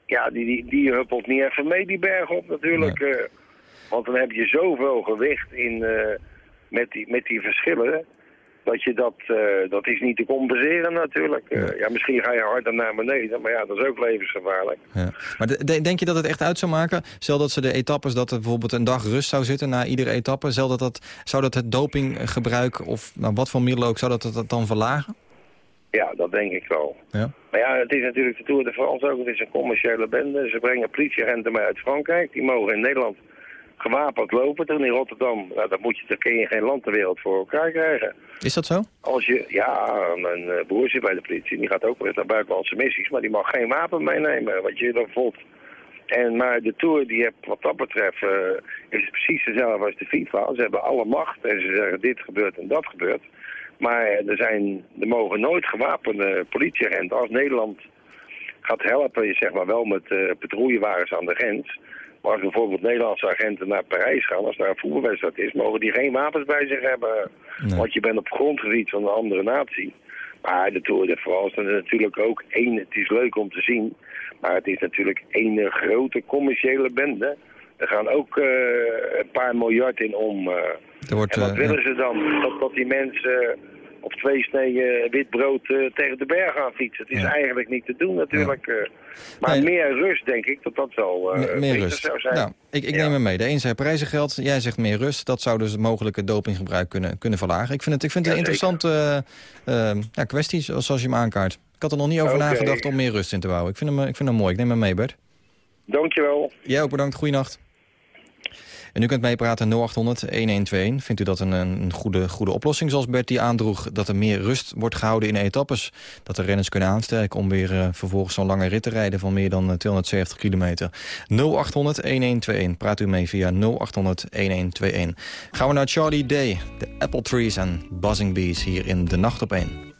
ja, die, die, die huppelt niet even mee die berg op natuurlijk. want dan heb je zoveel gewicht in, met, die, met die verschillen. Dat je dat, eh, dat is niet te compenseren natuurlijk. Eh, ja, misschien ga je harder naar beneden, maar ja, dat is ook levensgevaarlijk. Ja. Maar de- de- denk je dat het echt uit zou maken? Stel dat ze de etappes, dat er bijvoorbeeld een dag rust zou zitten na iedere etappe. Stel dat dat, zou dat het dopinggebruik of nou, wat voor middelen ook, zou dat het dan verlagen? Ja, dat denk ik wel. Ja. Maar ja, het is natuurlijk de Tour de France ook. Het is een commerciële bende. Ze brengen politieagenten mee uit Frankrijk. Die mogen in Nederland gewapend lopen. Toen in Rotterdam, nou, dat moet je, daar kun je geen land ter wereld voor elkaar krijgen. Is dat zo? Als je, ja, mijn eh, broer zit bij de politie. Die gaat ook eens naar buitenlandse missies. Maar die mag geen wapen meenemen. Wat je dan voelt. En, maar de Tour, die heeft, wat dat betreft, eh, is precies dezelfde als de FIFA. Ze hebben alle macht. En ze zeggen dit gebeurt en dat gebeurt. Maar er, zijn, er mogen nooit gewapende politieagenten als Nederland gaat helpen, zeg maar wel met uh, patrouillewagens aan de grens. Maar als bijvoorbeeld Nederlandse agenten naar Parijs gaan, als daar een voetbalwedstrijd is, mogen die geen wapens bij zich hebben. Want je bent op grondgebied van een andere natie. Maar de Tour de France is natuurlijk ook één, het is leuk om te zien, maar het is natuurlijk één grote commerciële bende. Er gaan ook uh, een paar miljard in om. Uh, wordt, en wat uh, willen ja. ze dan? Dat, dat die mensen op twee sneden wit brood tegen de berg gaan fietsen. Het is Ja. eigenlijk niet te doen natuurlijk. eh. maar Nee. meer rust denk ik dat dat wel uh, meer rust. zou zijn. Nou, ik, ik Ja. neem hem mee. De een zei prijzengeld, jij zegt meer rust. Dat zou dus het mogelijke dopinggebruik kunnen, kunnen verlagen. Ik vind het, ik vind het een interessante eh, eh, ja, kwestie, zoals je hem aankaart. Ik had er nog niet over nagedacht om meer rust in te bouwen. Ik vind hem, eh, ik vind hem mooi. Ik neem hem mee, Bert. Dankjewel. Jij ook bedankt. Goeienacht. En u kunt meepraten 0800-1121. Vindt u dat een, een goede, goede oplossing zoals Bert die aandroeg... dat er meer rust wordt gehouden in etappes? Dat de renners kunnen aansterken om weer eh, vervolgens zo'n lange rit te rijden... van meer dan eh, 270 kilometer. 0800-1121. Praat u mee via 0800-1121. Gaan we naar Charlie Day, de Apple Trees en Buzzing Bees... hier in De Nacht op 1.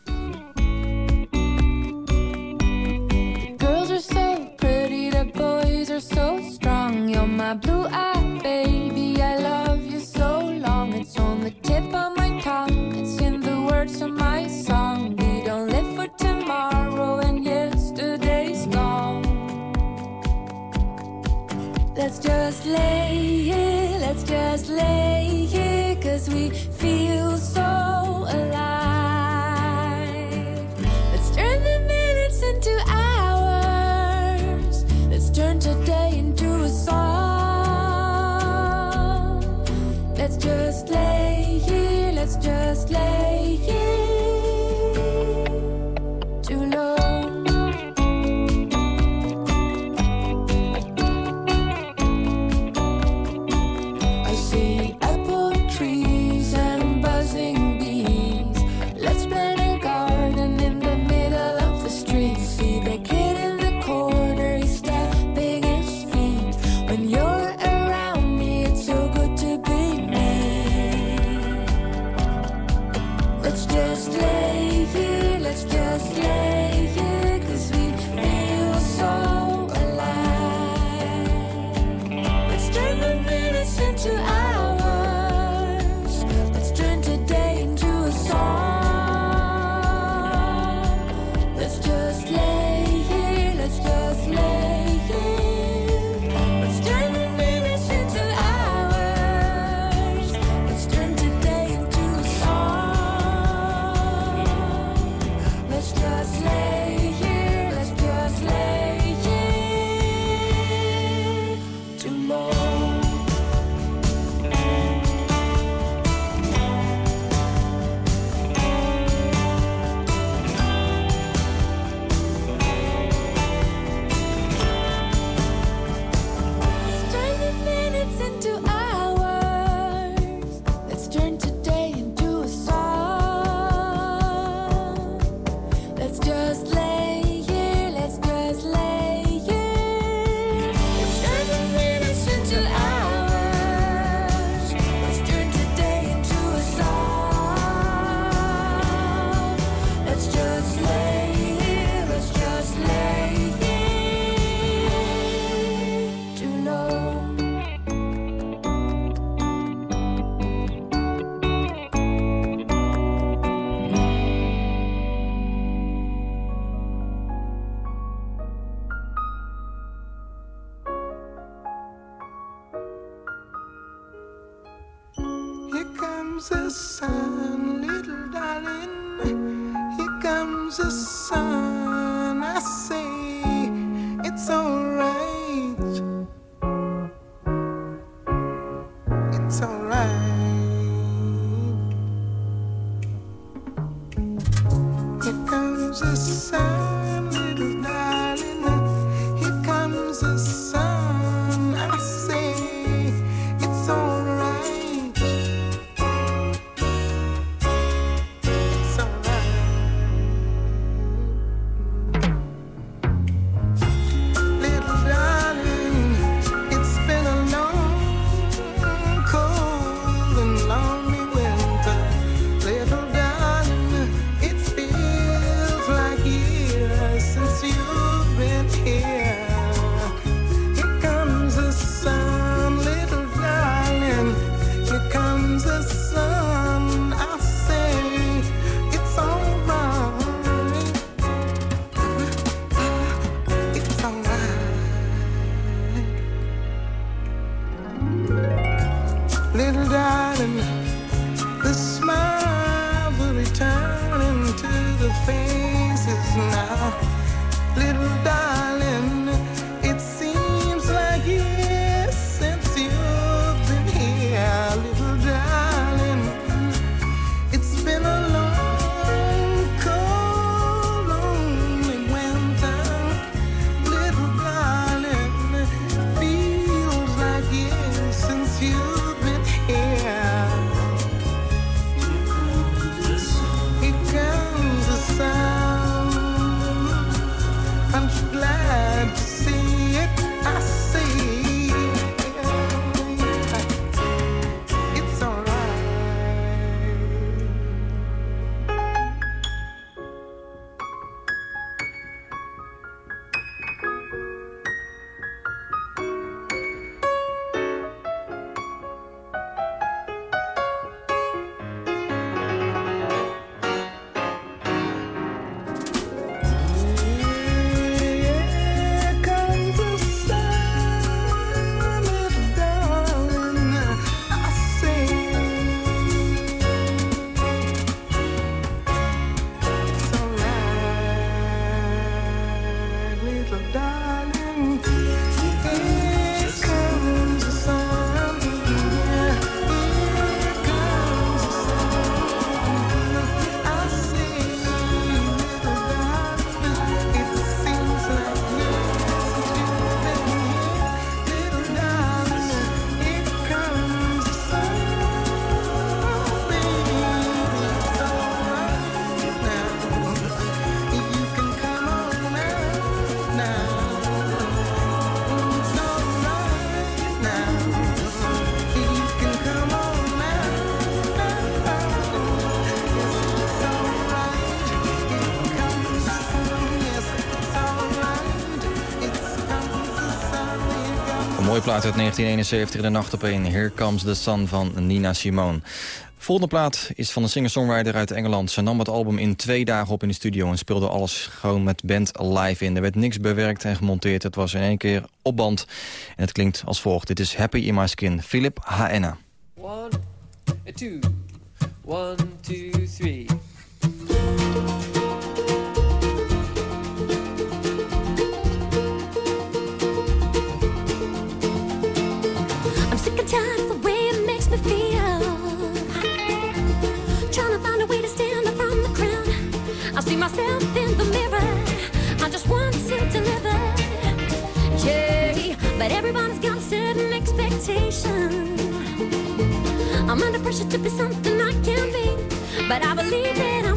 plaat uit 1971 de nacht op een Here Comes the Sun van Nina Simone. Volgende plaat is van een singer-songwriter uit Engeland. Ze nam het album in twee dagen op in de studio... en speelde alles gewoon met band live in. Er werd niks bewerkt en gemonteerd. Het was in één keer op band. En het klinkt als volgt. Dit is Happy in My Skin, Philip H.N.A. One, two, one, two, three... pressure to be something I can be, but I believe it.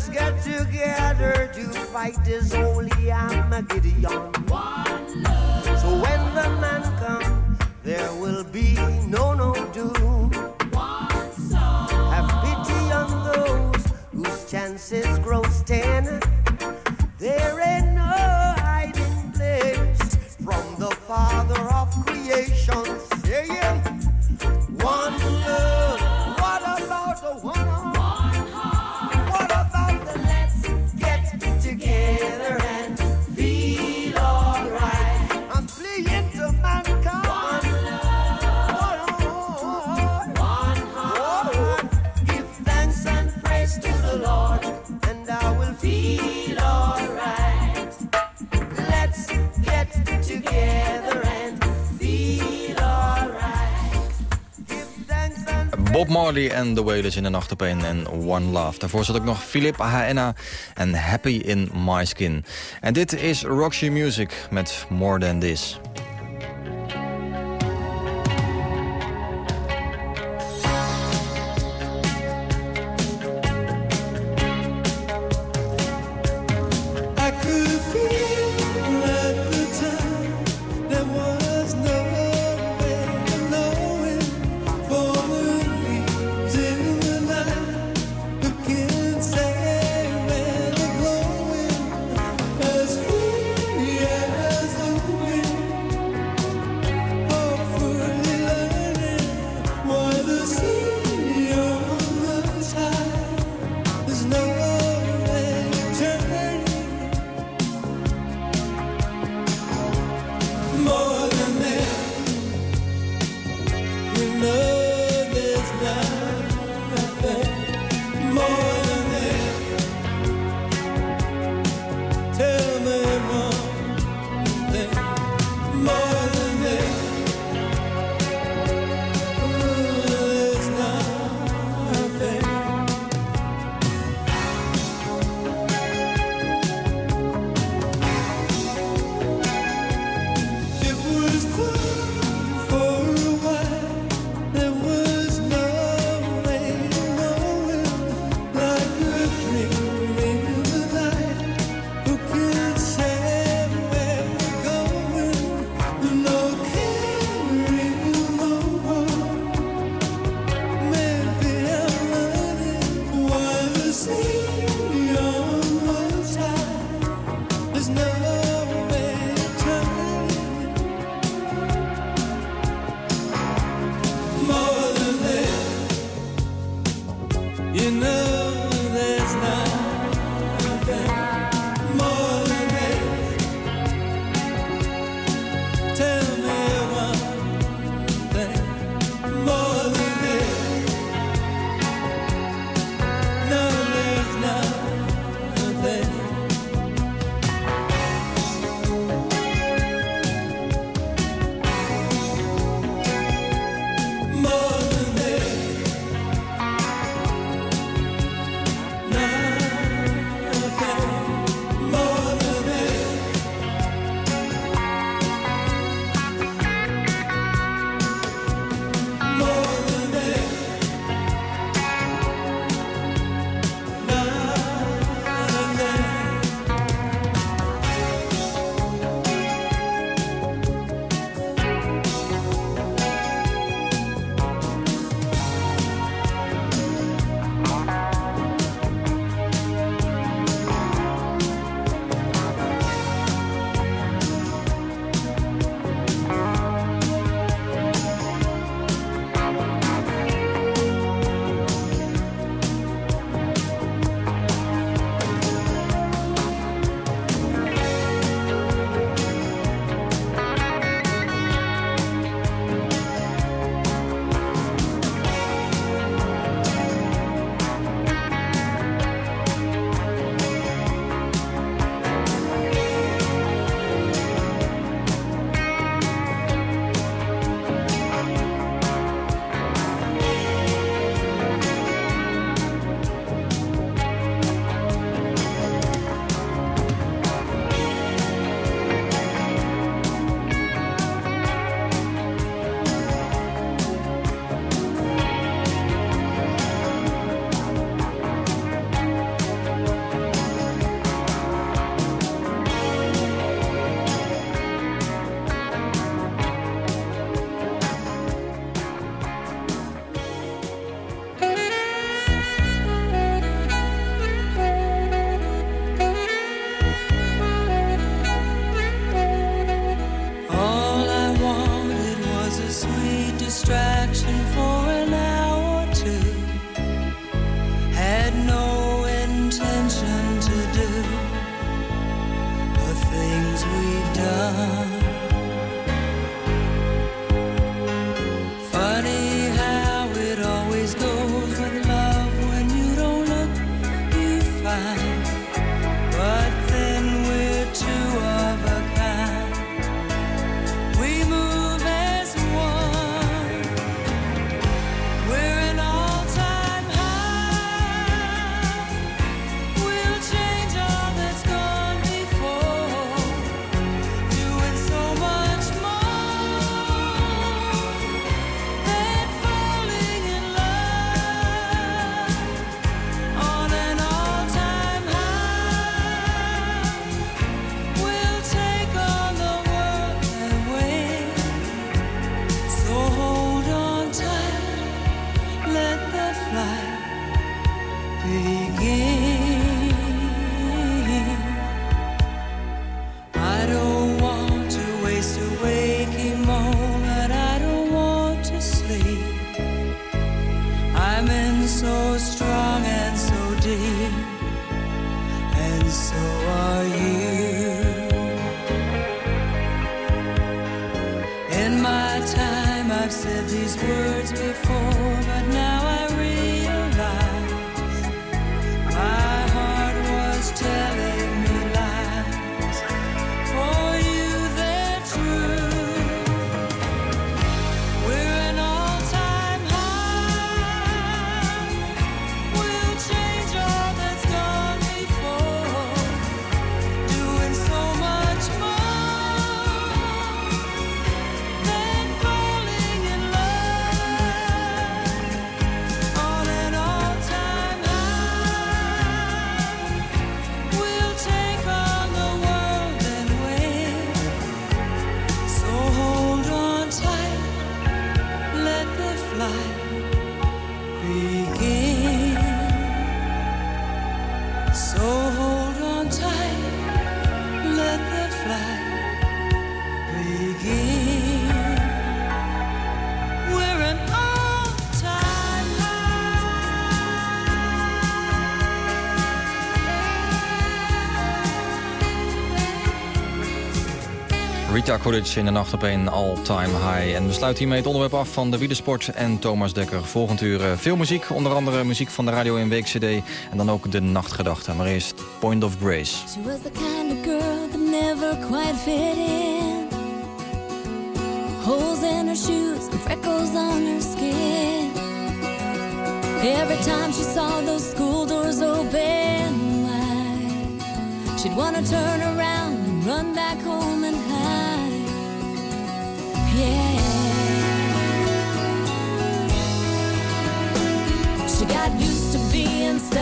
us get together to fight this holy Armageddon. One love. So when the man comes, there will be no no doom. One. Have pity on those whose chances grow ten. There ain't no hiding place from the Father of creation. Marley en The Wailers in de Nacht op één en One Love. Daarvoor zat ook nog Philip Haena en Happy in My Skin. En dit is Roxy Music met More Than This. Jakoric in de nacht op een all-time high. En we sluiten hiermee het onderwerp af van de Wiedersport en Thomas Dekker. Volgend uur eh, veel muziek, onder andere muziek van de Radio in Week CD... en dan ook de nachtgedachte maar eerst Point of Grace. She was the kind of girl that never quite fit in. Holes in her shoes freckles on her skin. Every time she saw those school doors open wide... She'd want to turn around and run back home and hide.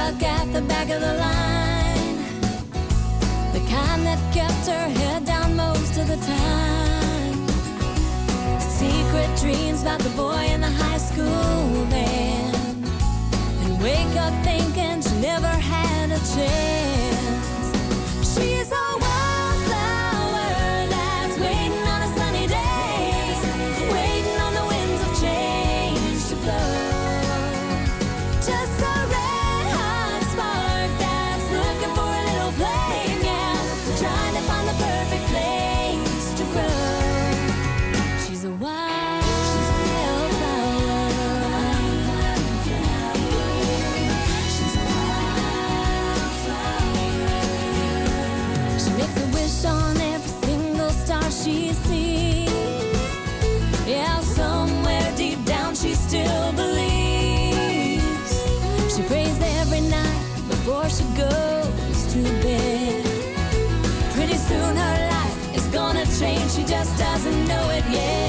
stuck at the back of the line. The kind that kept her head down most of the time. Secret dreams about the boy in the high school band. And wake up thinking she never had a chance. Yeah.